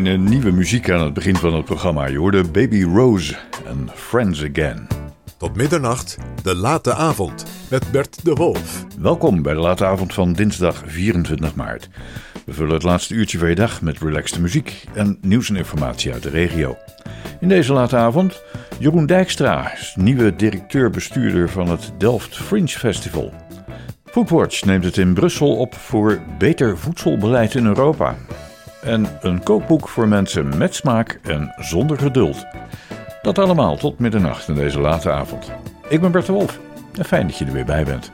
Een eh, nieuwe muziek aan het begin van het programma. Je hoorde Baby Rose en Friends Again. Tot middernacht, de late avond, met Bert de Wolf. Welkom bij de late avond van dinsdag 24 maart. We vullen het laatste uurtje van je dag met relaxte muziek en nieuws en informatie uit de regio. In deze late avond Jeroen Dijkstra, nieuwe directeur-bestuurder van het Delft Fringe Festival. Foodwatch neemt het in Brussel op voor beter voedselbeleid in Europa en een kookboek voor mensen met smaak en zonder geduld. Dat allemaal tot middernacht in deze late avond. Ik ben Bert de Wolf en fijn dat je er weer bij bent.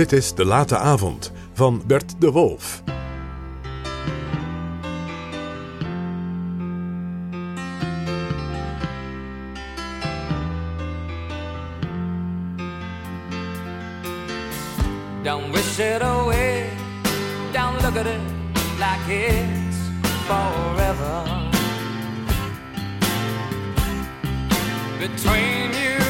Dit is De Late Avond van Bert de Wolf. Don't wish it away. Don't look at it like it's forever. Between you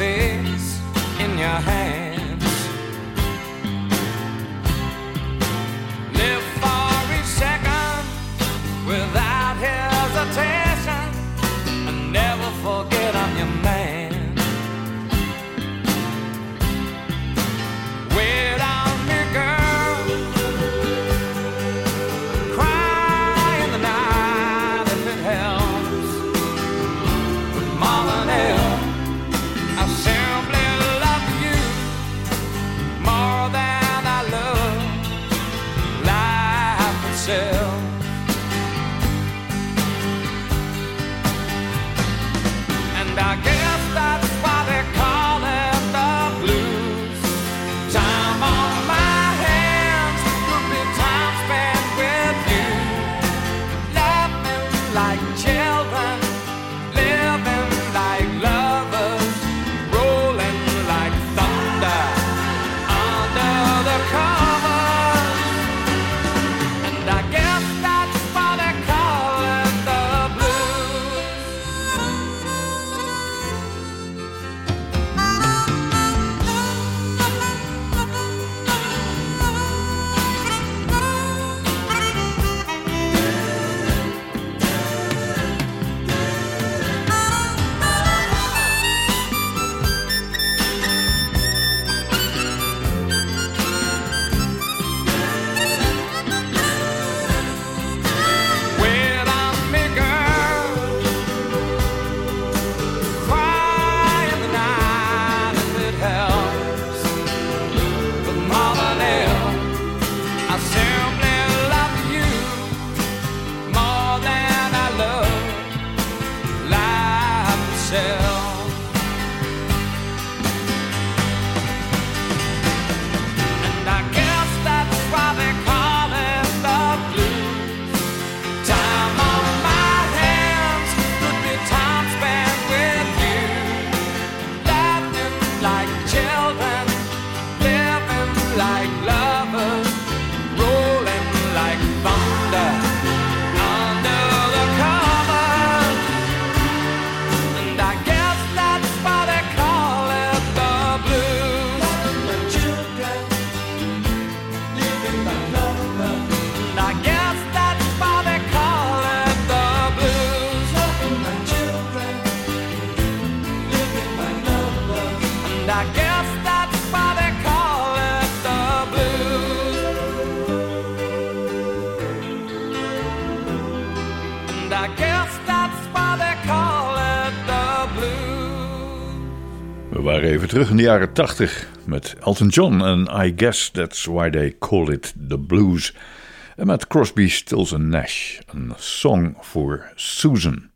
face in your hand. De jaren 80 met Elton John en I Guess That's Why They Call It The Blues. En met Crosby, Stills Nash, een song voor Susan.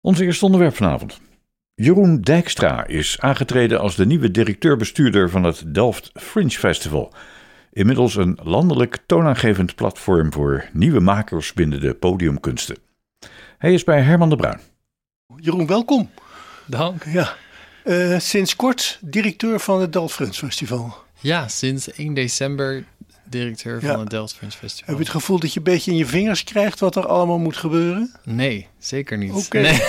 Ons eerste onderwerp vanavond. Jeroen Dijkstra is aangetreden als de nieuwe directeur-bestuurder van het Delft Fringe Festival. Inmiddels een landelijk toonaangevend platform voor nieuwe makers binnen de podiumkunsten. Hij is bij Herman de Bruin. Jeroen, welkom. Dank. Ja. Uh, sinds kort directeur van het Delft Festival. Ja, sinds 1 december directeur van het Delft Festival. Heb je het gevoel dat je een beetje in je vingers krijgt wat er allemaal moet gebeuren? Nee, zeker niet. Oké. Nee.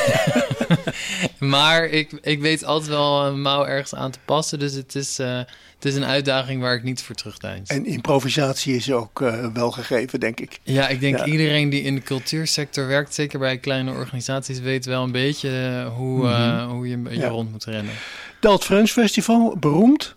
maar ik, ik weet altijd wel een mouw ergens aan te passen. Dus het is, uh, het is een uitdaging waar ik niet voor terugdeins. En improvisatie is ook uh, wel gegeven, denk ik. Ja, ik denk ja. iedereen die in de cultuursector werkt, zeker bij kleine organisaties, weet wel een beetje hoe, mm -hmm. uh, hoe je, je ja. rond moet rennen. Delft Fringe Festival, beroemd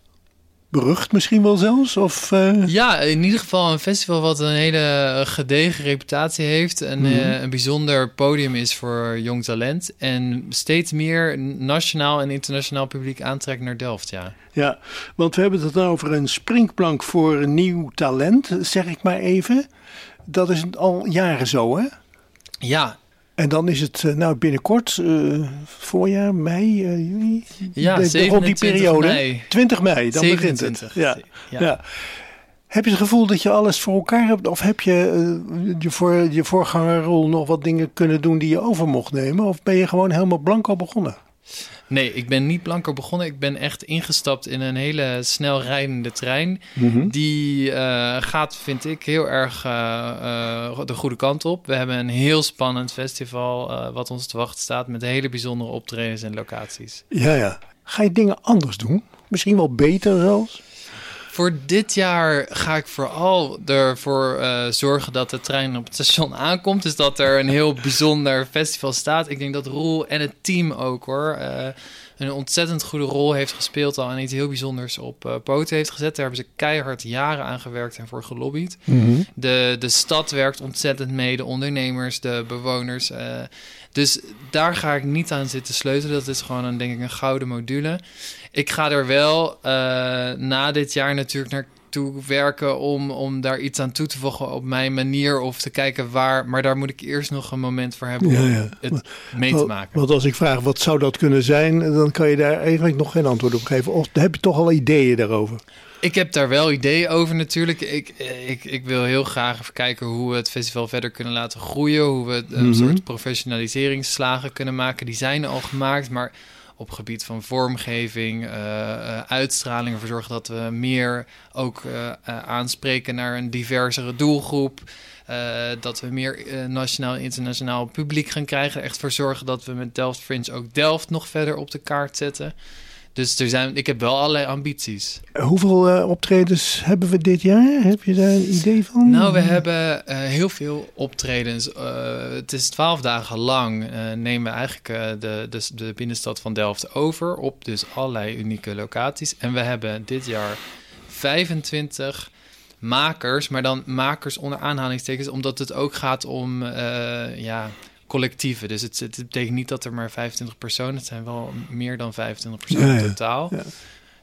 berucht misschien wel zelfs? Of, uh... Ja, in ieder geval een festival wat een hele gedegen reputatie heeft. En mm -hmm. uh, een bijzonder podium is voor jong talent. En steeds meer nationaal en internationaal publiek aantrekt naar Delft, ja. Ja, want we hebben het dan over een springplank voor nieuw talent, zeg ik maar even. Dat is al jaren zo, hè? Ja, en dan is het nou binnenkort, uh, voorjaar, mei, uh, juni? Ja, de, die periode. Mei. 20 mei, dan 27. begint het. Ja. Ja. ja. Heb je het gevoel dat je alles voor elkaar hebt? Of heb je uh, je voor je voorgangerrol nog wat dingen kunnen doen die je over mocht nemen? Of ben je gewoon helemaal blanco begonnen? Nee, ik ben niet blanco begonnen. Ik ben echt ingestapt in een hele snel rijdende trein. Mm -hmm. Die uh, gaat, vind ik, heel erg uh, uh, de goede kant op. We hebben een heel spannend festival wat ons te wachten staat... met hele bijzondere optredens en locaties. Ja, ja. Ga je dingen anders doen? Misschien wel beter zelfs? Voor dit jaar ga ik vooral ervoor uh, zorgen dat de trein op het station aankomt. Dus dat er een heel bijzonder festival staat. Ik denk dat Roel en het team ook hoor. Uh, een ontzettend goede rol heeft gespeeld al en iets heel bijzonders op uh, poten heeft gezet. Daar hebben ze keihard jaren aan gewerkt en voor gelobbyd. Mm -hmm. de, de stad werkt ontzettend mee, de ondernemers, de bewoners. Uh, dus daar ga ik niet aan zitten sleutelen. Dat is gewoon een, denk ik een gouden module. Ik ga er wel uh, na dit jaar natuurlijk naar toe werken om, om daar iets aan toe te voegen op mijn manier of te kijken waar. Maar daar moet ik eerst nog een moment voor hebben om ja, ja. het maar, mee te maken. Want als ik vraag wat zou dat kunnen zijn, dan kan je daar eigenlijk nog geen antwoord op geven. Of heb je toch al ideeën daarover? Ik heb daar wel ideeën over natuurlijk. Ik, ik, ik wil heel graag even kijken hoe we het festival verder kunnen laten groeien. Hoe we een mm -hmm. soort professionaliseringsslagen kunnen maken. Die zijn al gemaakt, maar op gebied van vormgeving, uh, uh, uitstraling, ervoor zorgen dat we meer ook uh, aanspreken naar een diversere doelgroep. dat we meer nationaal en internationaal publiek gaan krijgen. Echt voor zorgen dat we met Delft Fringe ook Delft nog verder op de kaart zetten. Dus er zijn, ik heb wel allerlei ambities. Hoeveel uh, optredens hebben we dit jaar? Heb je daar een idee van? Nou, we hebben uh, heel veel optredens. Uh, het is twaalf dagen lang nemen we eigenlijk de, de, de binnenstad van Delft over op dus allerlei unieke locaties. En we hebben dit jaar 25 makers, maar dan makers onder aanhalingstekens, omdat het ook gaat om ja collectieven. Dus het, het, betekent niet dat er maar 25 personen, het zijn wel meer dan 25 personen ja, totaal. Ja.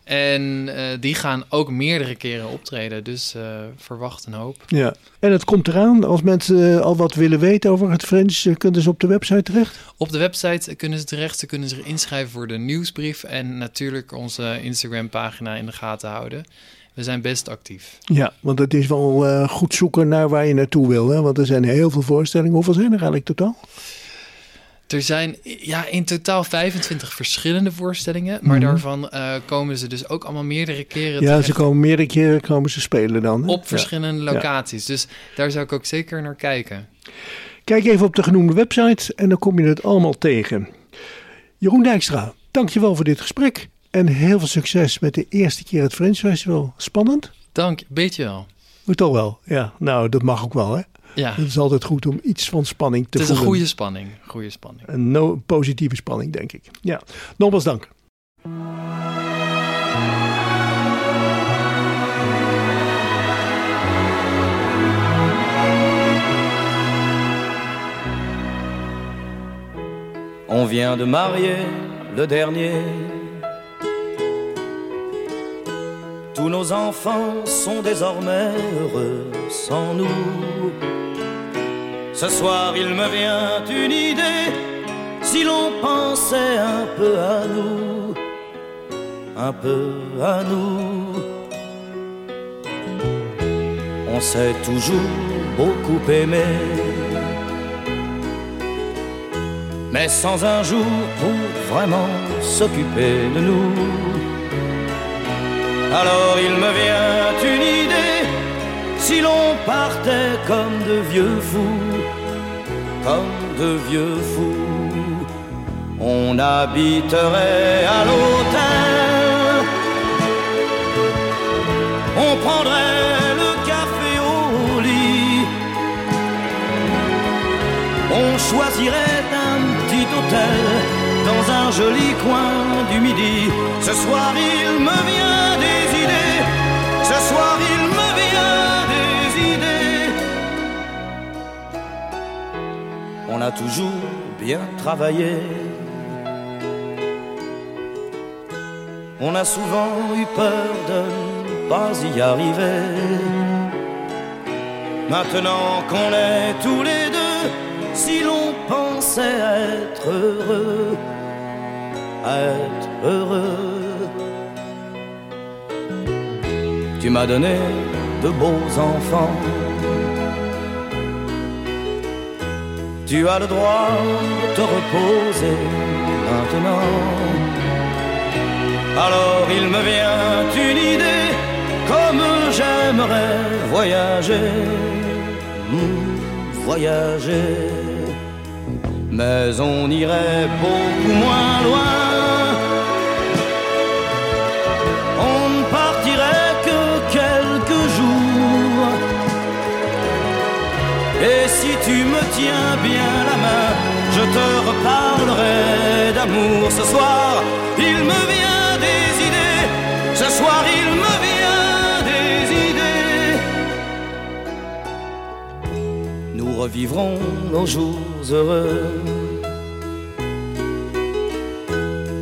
En uh, die gaan ook meerdere keren optreden, dus uh, verwacht een hoop. Ja, en het komt eraan. Als mensen uh, al wat willen weten over het French, kunnen ze op de website terecht? Op de website kunnen ze terecht. Ze kunnen zich inschrijven voor de nieuwsbrief en natuurlijk onze Instagram-pagina in de gaten houden. We zijn best actief. Ja, want het is wel uh, goed zoeken naar waar je naartoe wil. Hè? Want er zijn heel veel voorstellingen. Hoeveel zijn er eigenlijk totaal? Er zijn ja, in totaal 25 verschillende voorstellingen. Maar mm -hmm. daarvan uh, komen ze dus ook allemaal meerdere keren. Ja, ze komen meerdere keren komen ze spelen dan. Hè? Op verschillende ja. locaties. Dus daar zou ik ook zeker naar kijken. Kijk even op de genoemde website en dan kom je het allemaal tegen. Jeroen Dijkstra, dankjewel voor dit gesprek. En heel veel succes met de eerste keer het French Festival. Spannend? Dank, beetje wel. Moet toch wel, ja. Nou, dat mag ook wel, hè? Ja. Het is altijd goed om iets van spanning te voelen. Het is een goede spanning, goede spanning. Een no positieve spanning, denk ik. Ja, nogmaals dank. On vient de marier le dernier. Tous nos enfants sont désormais heureux sans nous. Ce soir, il me vient une idée, si l'on pensait un peu à nous, un peu à nous. On s'est toujours beaucoup aimé, mais sans un jour pour vraiment s'occuper de nous. Alors il me vient une idée, si l'on partait comme de vieux fous, comme de vieux fous, on habiterait à l'hôtel, on prendrait le café au lit, on choisirait un petit hôtel dans un joli coin du midi. Ce soir il me vient On a toujours bien travaillé. On a souvent eu peur de ne pas y arriver. Maintenant qu'on est tous les deux, si l'on pensait être heureux, être heureux. Tu m'as donné de beaux enfants. Tu as le droit de te reposer maintenant. Alors il me vient une idée, comme j'aimerais voyager, mm, voyager. Mais on irait beaucoup moins loin. Tu me tiens bien la main, je te reparlerai d'amour ce soir. Il me vient des idées, ce soir il me vient des idées. Nous revivrons nos jours heureux.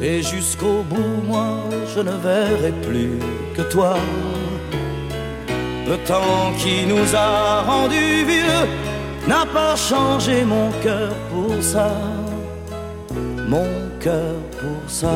Et jusqu'au bout, moi, je ne verrai plus que toi. Le temps qui nous a rendus vieux n'a pas changé mon cœur pour ça. Mon cœur pour ça.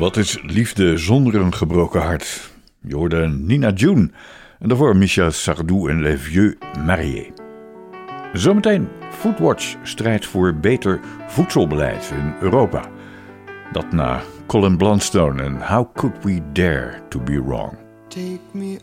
Wat is liefde zonder een gebroken hart? Je hoorde Nina June en daarvoor Michel Sardou en Les Vieux Mariés. Zometeen Foodwatch strijdt voor beter voedselbeleid in Europa. Dat na Colin Blunstone en How Could We Dare to Be Wrong. Take me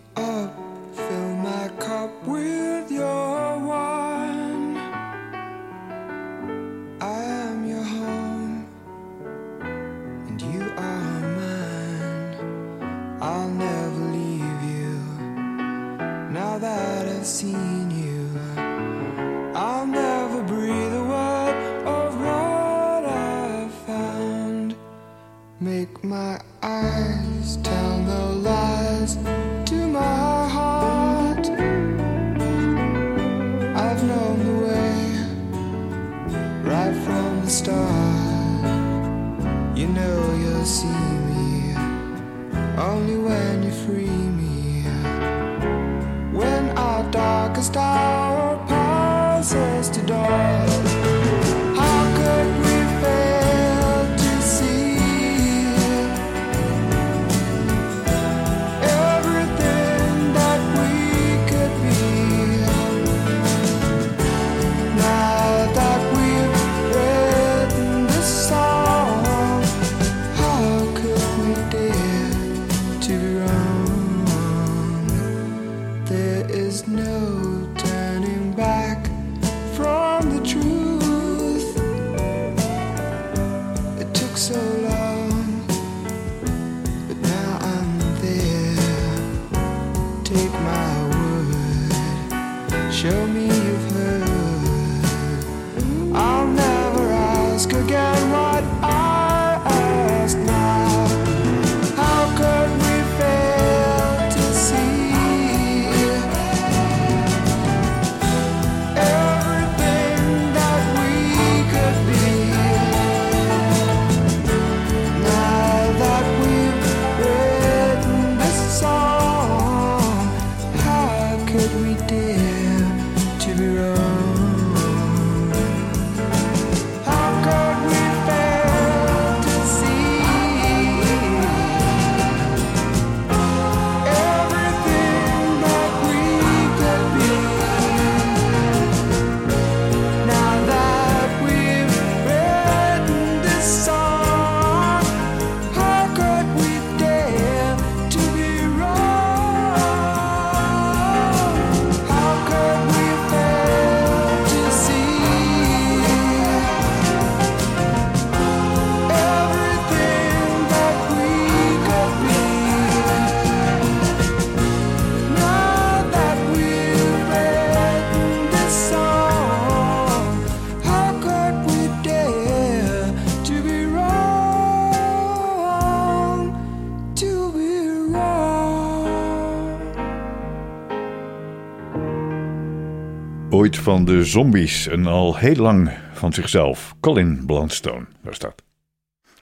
van de zombies en al heel lang van zichzelf. Colin Blunstone was dat.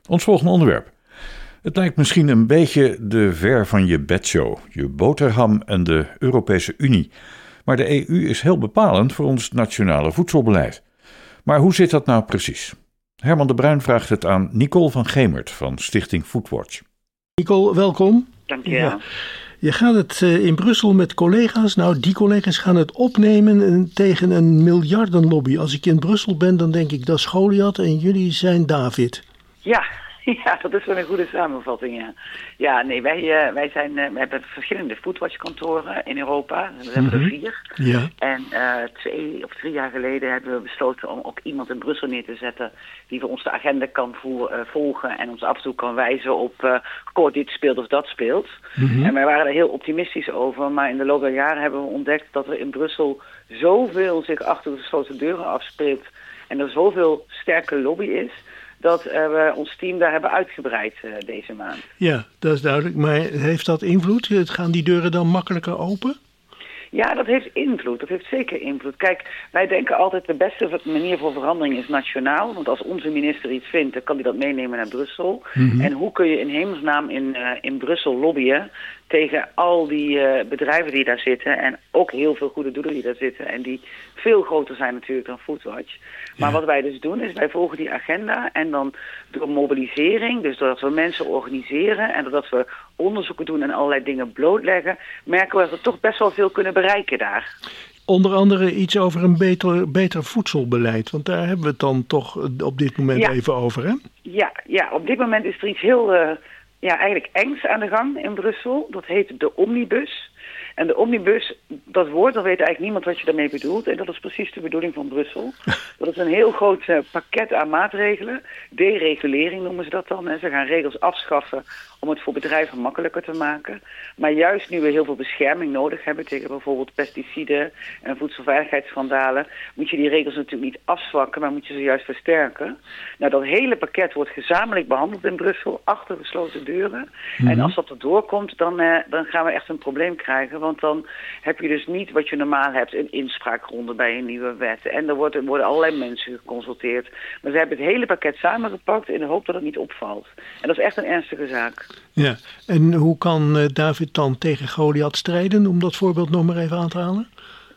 Ons volgende onderwerp. Het lijkt misschien een beetje de ver van je bedshow, je boterham en de Europese Unie. Maar de EU is heel bepalend voor ons nationale voedselbeleid. Maar hoe zit dat nou precies? Herman de Bruin vraagt het aan Nicole van Gemert van Stichting Foodwatch. Nicole, welkom. Dank je wel. Ja. Je gaat het eh, in Brussel met collega's. Nou, die collega's gaan het opnemen eh, tegen een miljardenlobby. Als ik in Brussel ben, dan denk ik dat is Goliath en jullie zijn David. Ja, ja, dat is wel een goede samenvatting, ja. Ja, nee, wij, eh, wij zijn, eh, we hebben verschillende foodwatch-kantoren in Europa. We hebben er Mhm. vier. Ja. En eh, twee of drie jaar geleden hebben we besloten om ook iemand in Brussel neer te zetten die voor ons de agenda kan voer, eh, volgen en ons af en toe kan wijzen op eh goh, dit speelt of dat speelt. En wij waren er heel optimistisch over, maar in de loop der jaren hebben we ontdekt dat er in Brussel zoveel zich achter de gesloten deuren afspeelt en er zoveel sterke lobby is, dat eh, we ons team daar hebben uitgebreid eh, deze maand. Ja, dat is duidelijk. Maar heeft dat invloed? Het- Gaan die deuren dan makkelijker open? Ja, dat heeft invloed. Dat heeft zeker invloed. Kijk, wij denken altijd de beste manier voor verandering is nationaal. Want als onze minister iets vindt, dan kan hij dat meenemen naar Brussel. Mhm. En hoe kun je in hemelsnaam in, eh, in Brussel lobbyen tegen al die eh, bedrijven die daar zitten. En ook heel veel goede doelen die daar zitten. En die veel groter zijn natuurlijk dan Foodwatch. Maar wat wij dus doen is wij volgen die agenda. En dan door mobilisering, dus doordat we mensen organiseren. En doordat we onderzoeken doen en allerlei dingen blootleggen. Merken we dat we toch best wel veel kunnen bereiken daar. Onder andere iets over een beter, beter voedselbeleid. Want daar hebben we het dan toch op dit moment Ja. even over, hè? Ja, ja, op dit moment is er iets heel, eh, ja, eigenlijk engs aan de gang in Brussel. Dat heet de omnibus. En de omnibus, dat woord, dan weet eigenlijk niemand wat je daarmee bedoelt. En dat is precies de bedoeling van Brussel. Dat is een heel groot eh, pakket aan maatregelen. Deregulering noemen ze dat dan. En ze gaan regels afschaffen om het voor bedrijven makkelijker te maken. Maar juist nu we heel veel bescherming nodig hebben tegen bijvoorbeeld pesticiden en voedselveiligheidsschandalen, moet je die regels natuurlijk niet afzwakken, maar moet je ze juist versterken. Nou, dat hele pakket wordt gezamenlijk behandeld in Brussel, achter gesloten deuren. En als dat erdoor komt, dan, eh, dan gaan we echt een probleem krijgen. Want dan heb je dus niet wat je normaal hebt, een inspraakronde bij een nieuwe wet. En er worden, worden allerlei mensen geconsulteerd. Maar ze hebben het hele pakket samengepakt in de hoop dat het niet opvalt. En dat is echt een ernstige zaak. Ja. En hoe kan eh, David dan tegen Goliath strijden, om dat voorbeeld nog maar even aan te halen?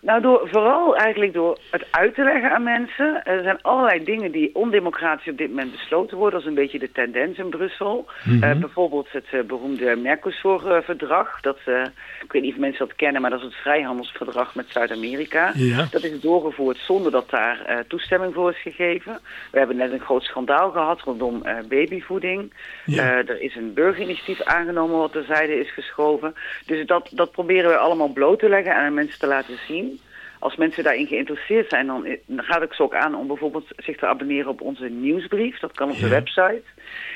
Nou, door, vooral eigenlijk door het uit te leggen aan mensen. Er zijn allerlei dingen die ondemocratisch op dit moment besloten worden. Dat is een beetje de tendens in Brussel. Mhm. Eh, bijvoorbeeld het eh, beroemde Mercosur-verdrag. Dat, eh, ik weet niet of mensen dat kennen, maar dat is het vrijhandelsverdrag met Zuid-Amerika. Ja. Dat is doorgevoerd zonder dat daar toestemming voor is gegeven. We hebben net een groot schandaal gehad rondom babyvoeding. Ja. Er is een burgerinitiatief aangenomen wat terzijde is geschoven. Dus dat, dat proberen we allemaal bloot te leggen en aan mensen te laten zien. Als mensen daarin geïnteresseerd zijn, dan, dan gaat ik ze ook aan om bijvoorbeeld zich te abonneren op onze nieuwsbrief. Dat kan op de website.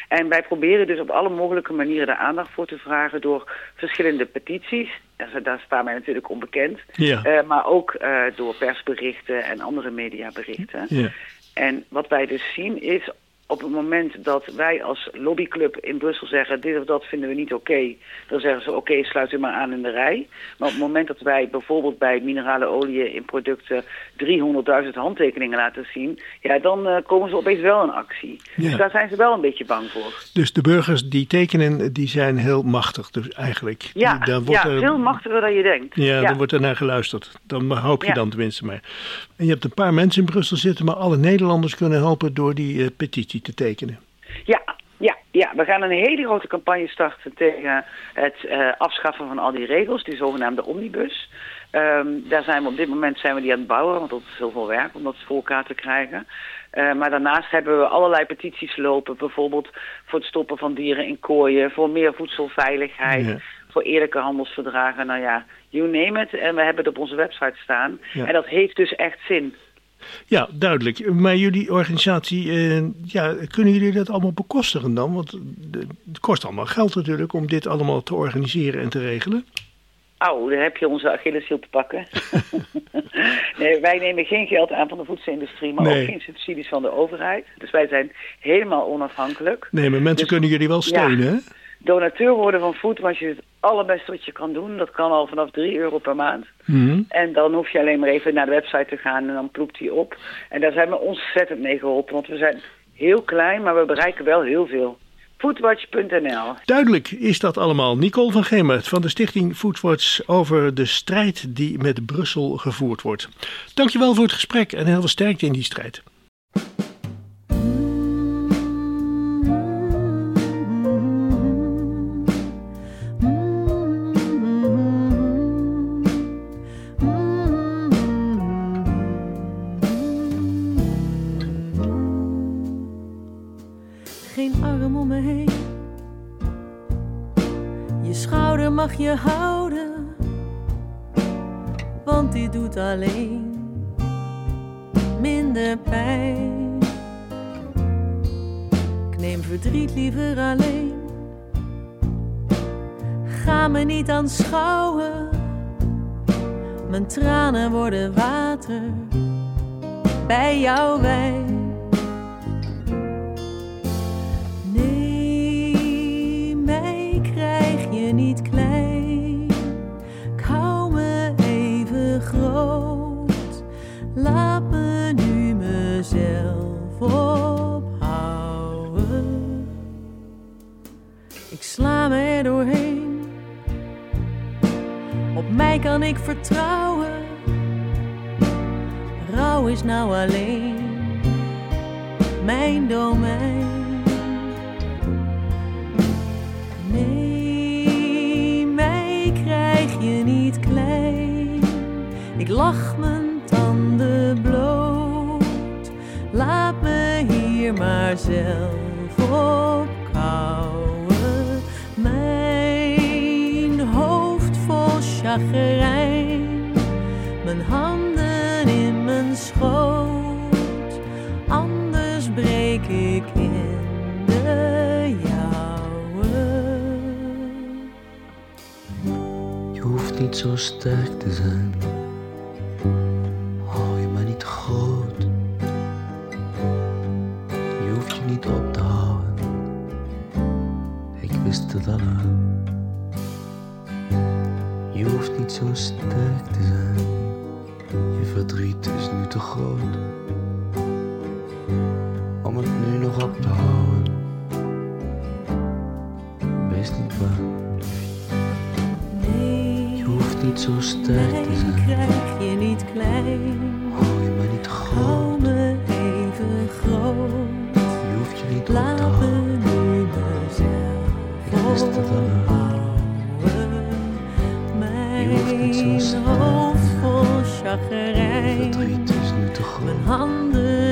En wij proberen dus op alle mogelijke manieren daar aandacht voor te vragen door verschillende petities. Daar- staan wij natuurlijk onbekend. Ja. Eh, maar ook eh, door persberichten en andere mediaberichten. Ja. En wat wij dus zien is, op het moment dat wij als lobbyclub in Brussel zeggen... dit of dat vinden we niet oké, dan zeggen ze oké, sluit u maar aan in de rij. Maar op het moment dat wij bijvoorbeeld bij minerale olie in producten... 300.000 handtekeningen laten zien... ja, dan eh, komen ze opeens wel in actie. Ja. Dus daar zijn ze wel een beetje bang voor. Dus de burgers die tekenen, die zijn heel machtig, dus eigenlijk. Ja, wordt ja er- veel machtiger dan je denkt. Ja, dan wordt er naar geluisterd. Dan hoop je Ja. dan tenminste maar. En je hebt een paar mensen in Brussel zitten, maar alle Nederlanders kunnen helpen door die eh, petitie te tekenen. Ja, ja, ja, we gaan een hele grote campagne starten tegen het eh, afschaffen van al die regels, die zogenaamde omnibus. Ehm, daar zijn we op dit moment zijn we die aan het bouwen, want dat is heel veel werk om dat voor elkaar te krijgen. Eh, maar daarnaast hebben we allerlei petities lopen, bijvoorbeeld voor het stoppen van dieren in kooien, voor meer voedselveiligheid, Ja. voor eerlijke handelsverdragen. Nou ja, you name it. En we hebben het op onze website staan. Ja. En dat heeft dus echt zin. Ja, duidelijk. Maar jullie organisatie, eh, ja, kunnen jullie dat allemaal bekostigen dan? Want de- het kost allemaal geld natuurlijk om dit allemaal te organiseren en te regelen. Auw, daar heb je onze Achilleshiel te pakken. nee, wij nemen geen geld aan van de voedselindustrie, maar Nee. ook geen subsidies van de overheid. Dus wij zijn helemaal onafhankelijk. Nee, maar mensen Dus- kunnen jullie wel steunen, hè? Donateur worden van Foodwatch is het allerbeste wat je kan doen. Dat kan al vanaf 3 euro per maand. Mhm. En dan hoef je alleen maar even naar de website te gaan en dan ploept die op. En daar zijn we ontzettend mee geholpen, want we zijn heel klein, maar we bereiken wel heel veel. Foodwatch.nl Duidelijk is dat allemaal. Nicole van Gemert van de stichting Foodwatch over de strijd die met Brussel gevoerd wordt. Dankjewel voor het gesprek en heel veel sterkte in die strijd. Om me heen. Je schouder mag je houden, want die doet alleen minder pijn. Ik neem verdriet liever alleen. Ga me niet aanschouwen, mijn tranen worden water bij jouw wijn. kan ik vertrouwen? Rauw is nou alleen mijn domein. Nee, mij krijg je niet klein. Ik lach mijn tanden bloot. Laat me hier maar zelf op. Mijn handen in mijn schoot, anders breek ik in de jouwe. Je hoeft niet zo sterk te zijn Je hoeft niet zo sterk te zijn, je verdriet is nu te groot. Om het nu nog op te houden, wees niet bang. Je hoeft niet zo sterk te zijn. krijg je niet klein. zo. Mijn hoofd vol chagrijn. Verdriet is. Mijn handen.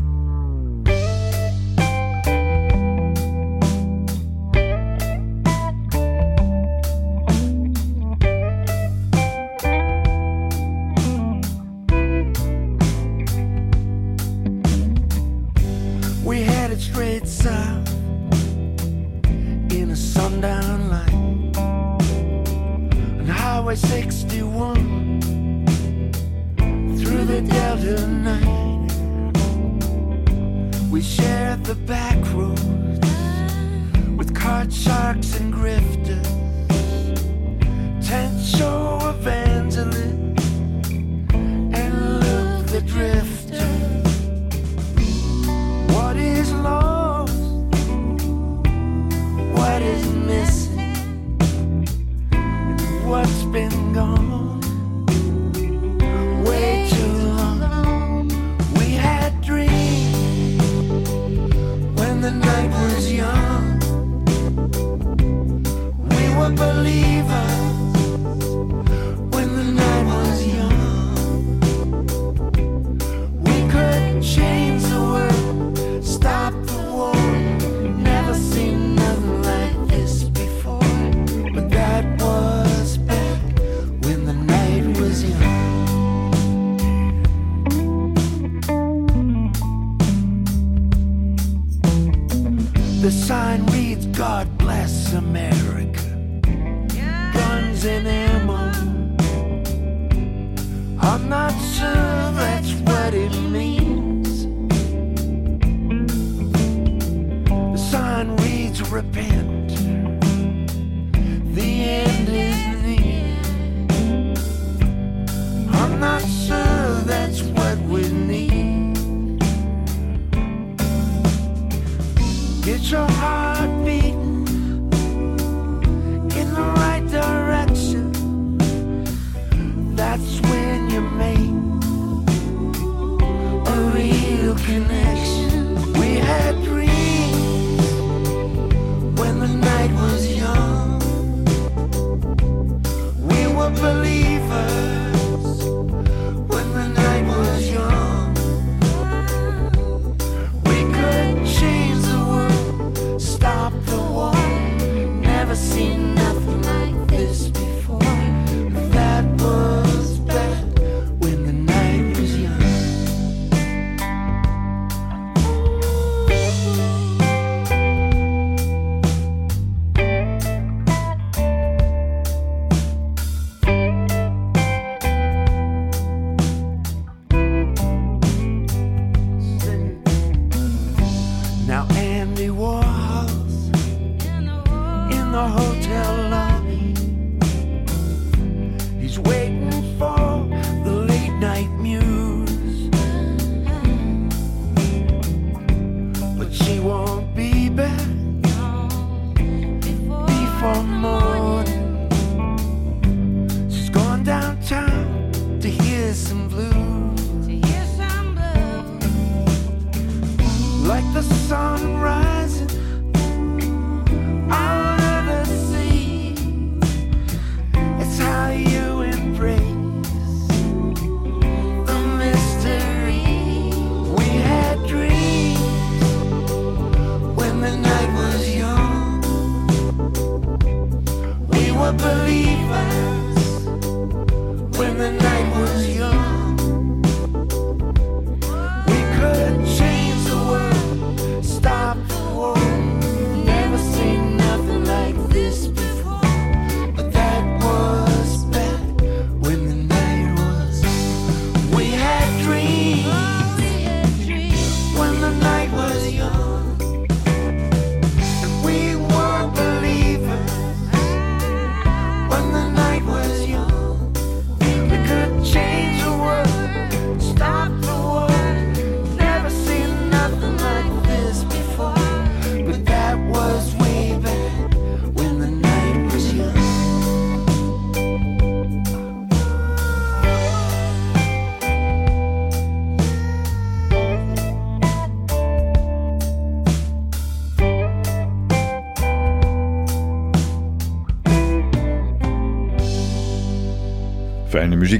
Share the back roads with card sharks and grifters. Tent shore.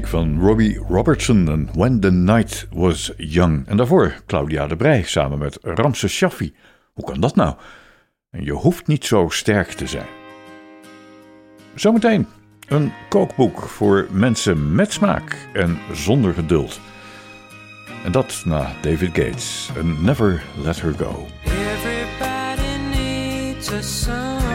van Robbie Robertson en When the Night Was Young. En daarvoor Claudia de Brij samen met Ramse Shaffi. Hoe kan dat nou? En je hoeft niet zo sterk te zijn. Zometeen een kookboek voor mensen met smaak en zonder geduld. En dat na David Gates en Never Let Her Go. Everybody needs a song.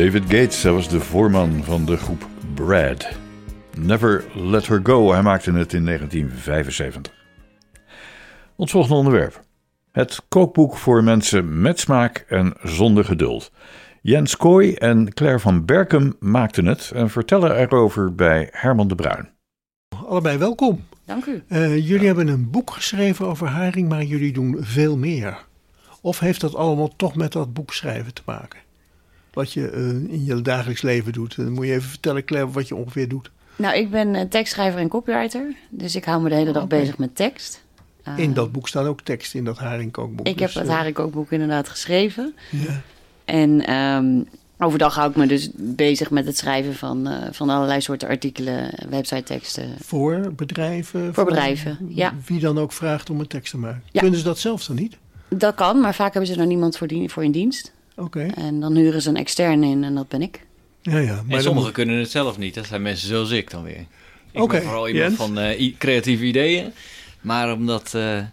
David Gates, hij was de voorman van de groep Brad. Never Let Her Go, hij maakte het in 1975. Ons volgende onderwerp. Het kookboek voor mensen met smaak en zonder geduld. Jens Kooi en Claire van Berkem maakten het en vertellen erover bij Herman de Bruin. Allebei welkom. Dank u. Eh, jullie hebben een boek geschreven over haring, maar jullie doen veel meer. Of heeft dat allemaal toch met dat boek schrijven te maken? Wat je eh, in je dagelijks leven doet. Dan moet je even vertellen, Claire, wat je ongeveer doet. Nou, ik ben eh, tekstschrijver en copywriter. Dus ik hou me de hele dag Oké. bezig met tekst. Eh, In dat boek staan ook teksten, in dat haringkookboek. Ik Dus, heb het eh, haringkookboek inderdaad geschreven. En ehm, overdag hou ik me dus bezig met het schrijven van, eh, van allerlei soorten artikelen, website teksten. Voor bedrijven? Voor bedrijven, ja. Wie dan ook vraagt om een tekst te maken. Ja. Kunnen ze dat zelf dan niet? Dat kan, maar vaak hebben ze er niemand voor, die, voor in dienst. Oké. En dan huren ze een externe in en dat ben ik. Ja, ja. Maar En sommigen moet- kunnen het zelf niet. Dat zijn mensen zoals ik dan weer. Ik ben vooral iemand Jens? van eh, creatieve ideeën. Maar om dat eh, eh,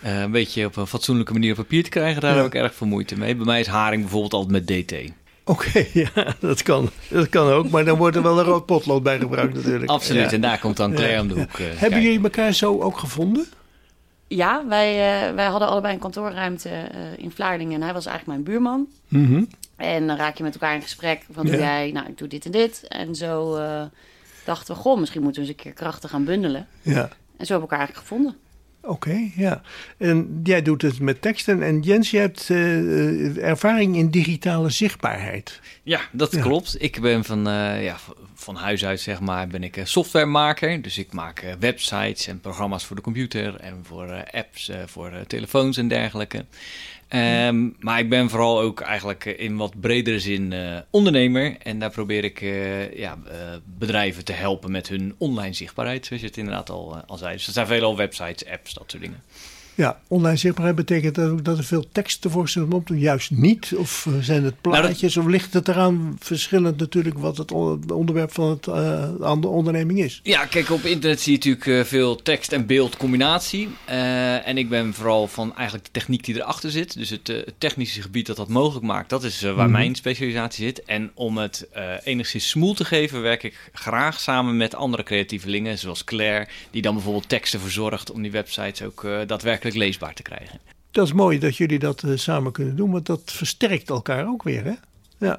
een beetje op een fatsoenlijke manier op papier te krijgen, daar Ja. heb ik erg veel moeite mee. Bij mij is haring bijvoorbeeld altijd met DT. Oké, ja, dat kan. Dat kan ook. Maar dan wordt er wel een rood potlood bij gebruikt natuurlijk. Absoluut. Ja. En daar komt dan Claire Ja. om de hoek. eh, Hebben kijken. jullie elkaar zo ook gevonden? Ja, wij, eh, wij hadden allebei een kantoorruimte eh, in Vlaardingen en hij was eigenlijk mijn buurman. Mhm. En dan raak je met elkaar in gesprek. Wat doe jij? Nou, ik doe dit en dit. En zo eh, dachten we, goh, misschien moeten we eens een keer krachten gaan bundelen. Ja. En zo hebben we elkaar eigenlijk gevonden. Oké, ja. En jij doet het met teksten. En Jens, je hebt eh, eh, ervaring in digitale zichtbaarheid. Ja, dat Ja. klopt. Ik ben van, eh, ja, van huis uit, zeg maar, ben ik softwaremaker. Dus ik maak websites en programma's voor de computer en voor apps, voor telefoons en dergelijke. Ehm, Maar ik ben vooral ook eigenlijk eh, in wat bredere zin eh, ondernemer. En daar probeer ik eh, ja, bedrijven te helpen met hun online zichtbaarheid, zoals je het inderdaad al, al zei. Dus dat zijn veelal websites, apps, dat soort dingen. Ja, online zichtbaarheid betekent dat ook dat er veel tekst tevoorschijn komt. Juist niet. Of eh, zijn het Nou, plaatjes? Of ligt het eraan verschillend natuurlijk wat het on- onderwerp van het, aan de onderneming is? Ja, kijk, op internet zie je natuurlijk eh, veel tekst- en beeldcombinatie. En ik ben vooral van eigenlijk de techniek die erachter zit. Dus het, technische gebied dat dat mogelijk maakt, dat is waar Mhm. mijn specialisatie zit. En om het enigszins smoel te geven, werk ik graag samen met andere creatievelingen, zoals Claire, die dan bijvoorbeeld teksten verzorgt om die websites ook eh, leesbaar te krijgen. Dat is mooi dat jullie dat eh, samen kunnen doen, want dat versterkt elkaar ook weer. Hè? Ja.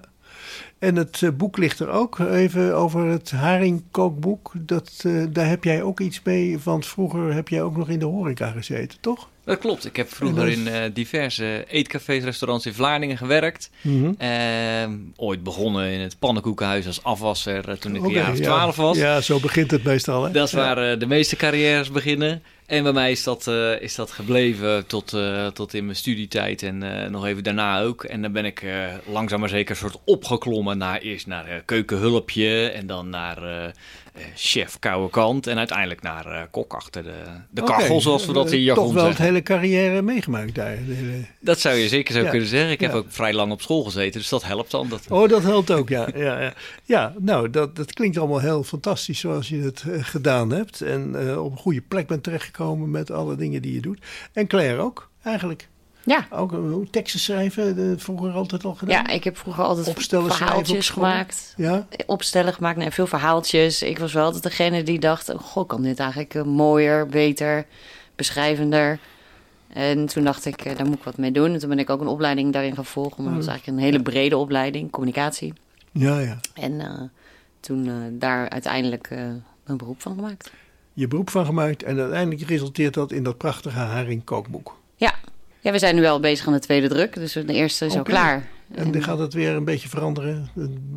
En het eh, boek ligt er ook. Even over het haringkookboek. Dat, eh, daar heb jij ook iets mee, want vroeger heb jij ook nog in de horeca gezeten, toch? Dat klopt. Ik heb vroeger in eh, diverse eetcafés, restaurants in Vlaardingen gewerkt. Mhm. Ehm, ooit begonnen in het pannenkoekenhuis als afwasser eh, toen ik Oké, een jaar of ja. twaalf was. Ja, zo begint het meestal. Hè? Dat is Ja. waar eh, de meeste carrières beginnen. En bij mij is dat, is dat gebleven tot, tot in mijn studietijd en nog even daarna ook. En dan ben ik langzaam maar zeker een soort opgeklommen naar eerst naar keukenhulpje en dan naar chef koude kant en uiteindelijk naar eh, kok achter de, de kachel, zoals we dat in eh, jargon Toch wel zeggen. het hele carrière meegemaakt daar. Hele- Dat zou je zeker zo Ja, kunnen zeggen. Ik heb ja. ook vrij lang op school gezeten, dus dat helpt dan. Dat... Oh, dat helpt ook, ja. Ja, ja. ja nou, dat, dat klinkt allemaal heel fantastisch zoals je het eh, gedaan hebt. En eh, op een goede plek bent terechtgekomen met alle dingen die je doet. En Claire ook, eigenlijk. Ja. Ook eh, teksten schrijven, eh, vroeger altijd al gedaan. Ja, ik heb vroeger altijd Opstellen, schrijven op verhaaltjes gemaakt. Ja? Opstellen gemaakt, nee, veel verhaaltjes. Ik was wel altijd degene die dacht, oh, goh, kan dit eigenlijk eh, mooier, beter, beschrijvender. En toen dacht ik, daar moet ik wat mee doen. En toen ben ik ook een opleiding daarin gaan volgen. Maar dat was eigenlijk een hele brede opleiding, communicatie. Ja, ja. En toen daar uiteindelijk eh, mijn beroep van gemaakt. Je beroep van gemaakt en uiteindelijk resulteert dat in dat prachtige haringkookboek. Ja. Ja, we zijn nu al bezig aan de tweede druk. Dus de eerste is al klaar. En dan gaat het weer een beetje veranderen,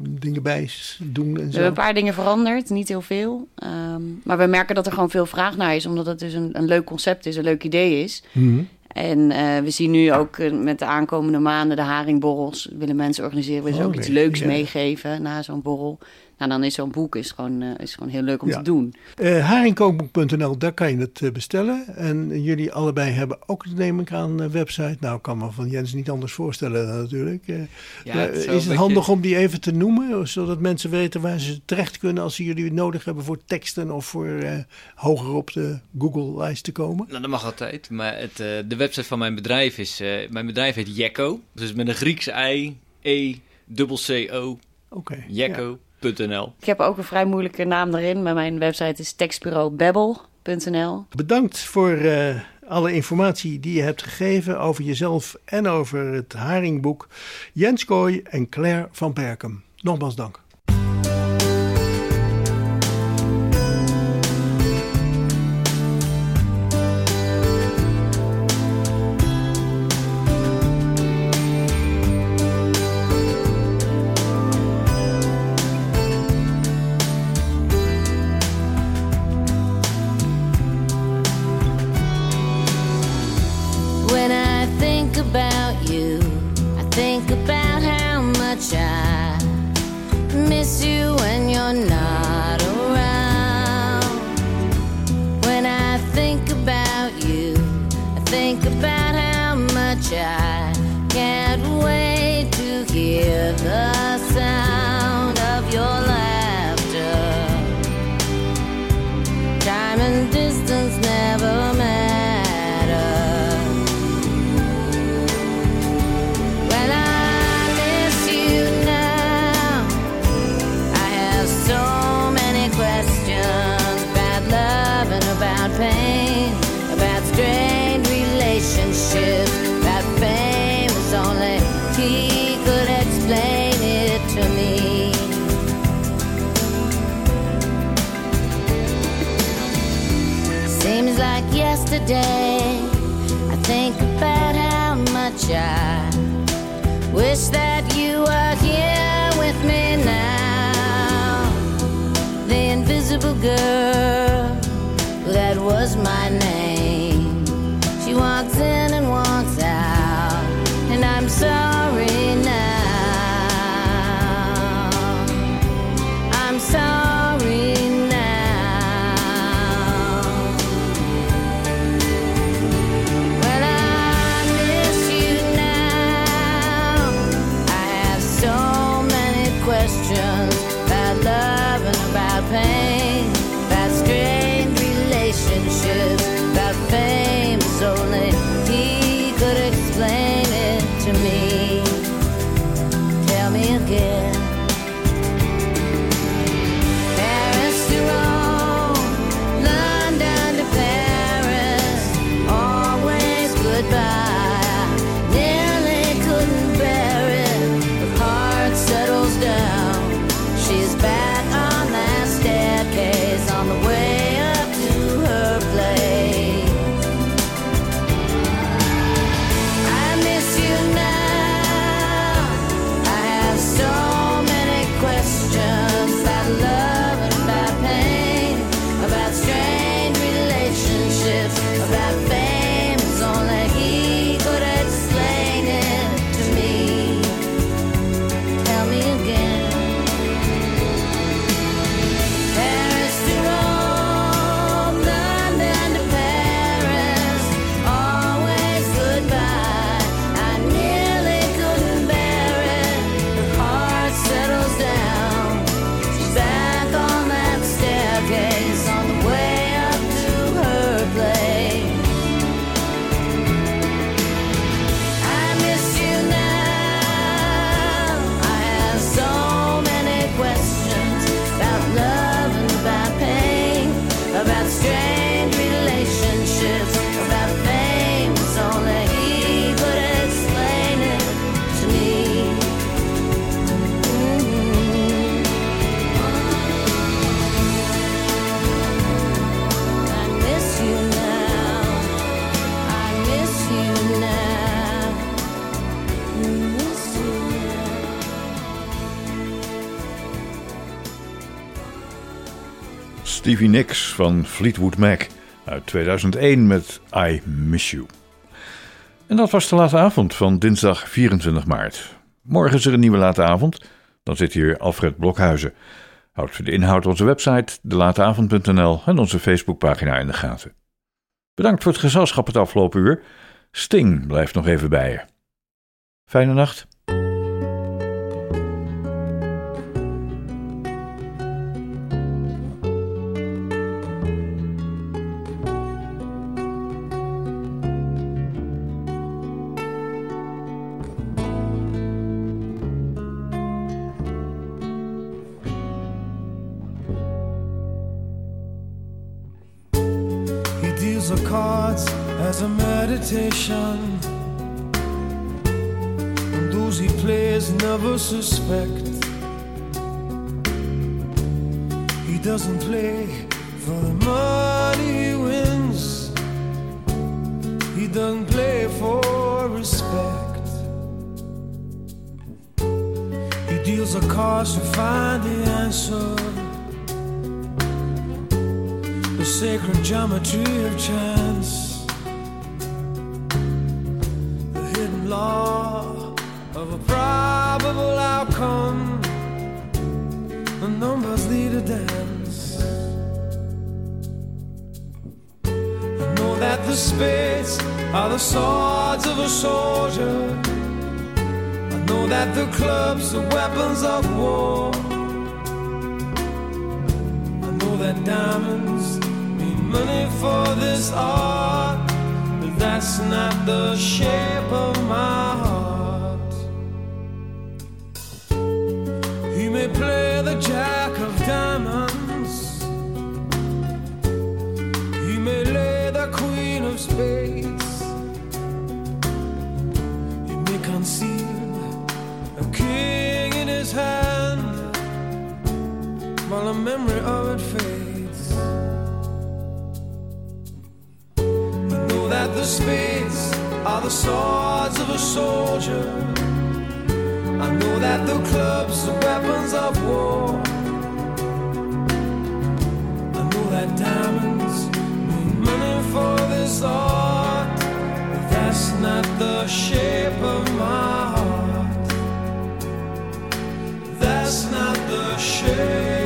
dingen bij doen en We zo. hebben een paar dingen veranderd, niet heel veel. Ehm, maar we merken dat er gewoon veel vraag naar is, omdat het dus een, een leuk concept is, een leuk idee is. Mhm. En eh, we zien nu ook eh, met de aankomende maanden de haringborrels. Willen mensen organiseren, willen ze Oh, ook iets leuks Ja. meegeven na zo'n borrel. Nou, dan is zo'n boek is gewoon, eh, is gewoon heel leuk om Ja. te doen. Eh, haringkookboek.nl, daar kan je het eh, bestellen. En jullie allebei hebben ook, neem ik aan, een website. Nou, ik kan me van Jens niet anders voorstellen natuurlijk. Ja, het is het handig om die even te noemen, zodat mensen weten waar ze terecht kunnen als ze jullie nodig hebben voor teksten of voor eh, hoger op de Google-lijst te komen? Nou, dat mag altijd. Maar het, eh, de website van mijn bedrijf is... eh, mijn bedrijf heet Jekko. Dus met een Griekse I, E, dubbel C, O. Oké. Jekko. Ik heb ook een vrij moeilijke naam erin, maar mijn website is tekstbureauBebel.nl Bedankt voor eh, alle informatie die je hebt gegeven over jezelf en over het Haringboek. Jens Kooi en Claire van Perkem. Nogmaals dank. Stevie van Fleetwood Mac uit 2001 met I Miss You. En dat was de late avond van dinsdag 24 maart. Morgen is er een nieuwe late avond. Dan zit hier Alfred Blokhuizen. Houd voor de inhoud onze website, delateavond.nl en onze Facebookpagina in de gaten. Bedankt voor het gezelschap het afgelopen uur. Sting blijft nog even bij je. Fijne nacht. And those he plays never suspect. He doesn't play for the money he wins. He doesn't play for respect. He deals the cards to find the answer. The sacred geometry of chance. Of a probable outcome. The numbers lead a dance. I know that the spades are the swords of a soldier. I know that the clubs are weapons of war. I know that diamonds mean money for this art, but that's not the shape of my heart. Play the jack of diamonds. He may lay the queen of spades. He may conceal a king in his hand while the memory of it fades. I know that the spades are the swords of a soldier. That the clubs are weapons of war. I know that diamonds mean money for this art, but that's not the shape of my heart. That's not the shape,